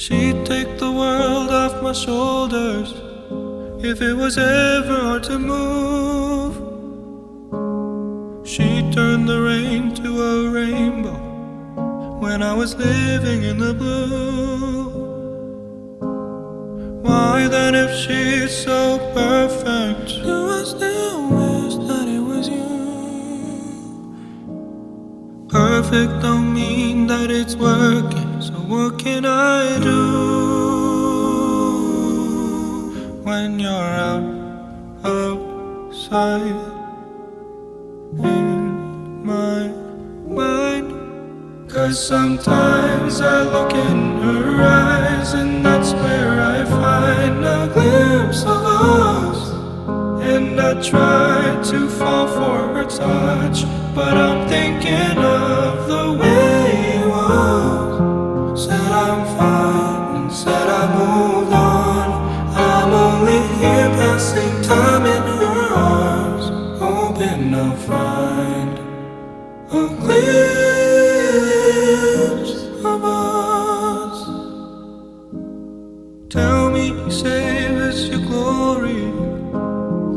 She'd take the world off my shoulders if it was ever hard to move. She'd turn the rain to a rainbow when I was living in the blue. Why then, if she's so perfect, do I still wish that it was you? Perfect don't mean that it's working, what can I do when you're out outside in my mind? Cause sometimes I look in her eyes, and that's where I find a glimpse of us. And I try to fall for her touch, but I'm thinking of the way here passing time in her arms, hoping I'll find a glimpse of us. Tell me, save us your glory.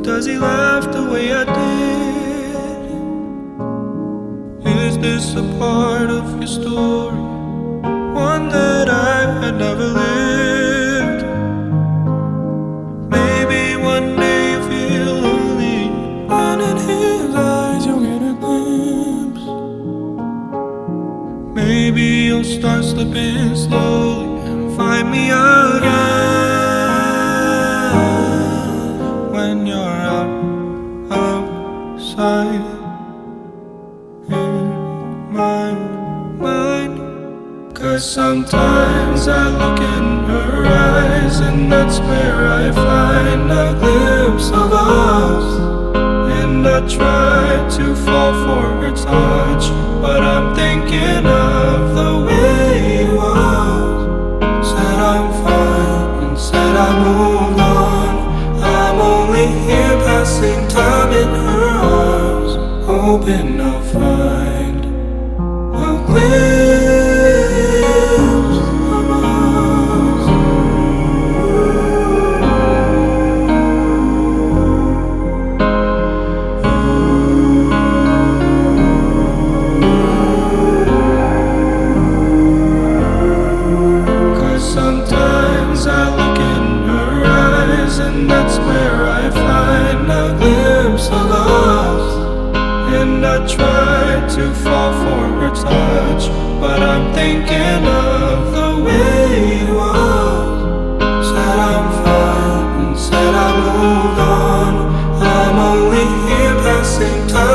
Does he laugh the way I did? Is this a part of your story? One that I had never lived. Maybe you'll start slipping slowly and find me again when you're out outside in my mind. Cause sometimes I look in her eyes, and that's where I find a glimpse of us. And I try to fall for her touch, but I'm thinking of the way it was. Said I'm fine, and said I moved on. I'm only here passing time in her arms, hoping I'll find a glimpse Try to fall for her touch, but I'm thinking of the way it was. Said I'm fine, said I moved on. I'm only here passing time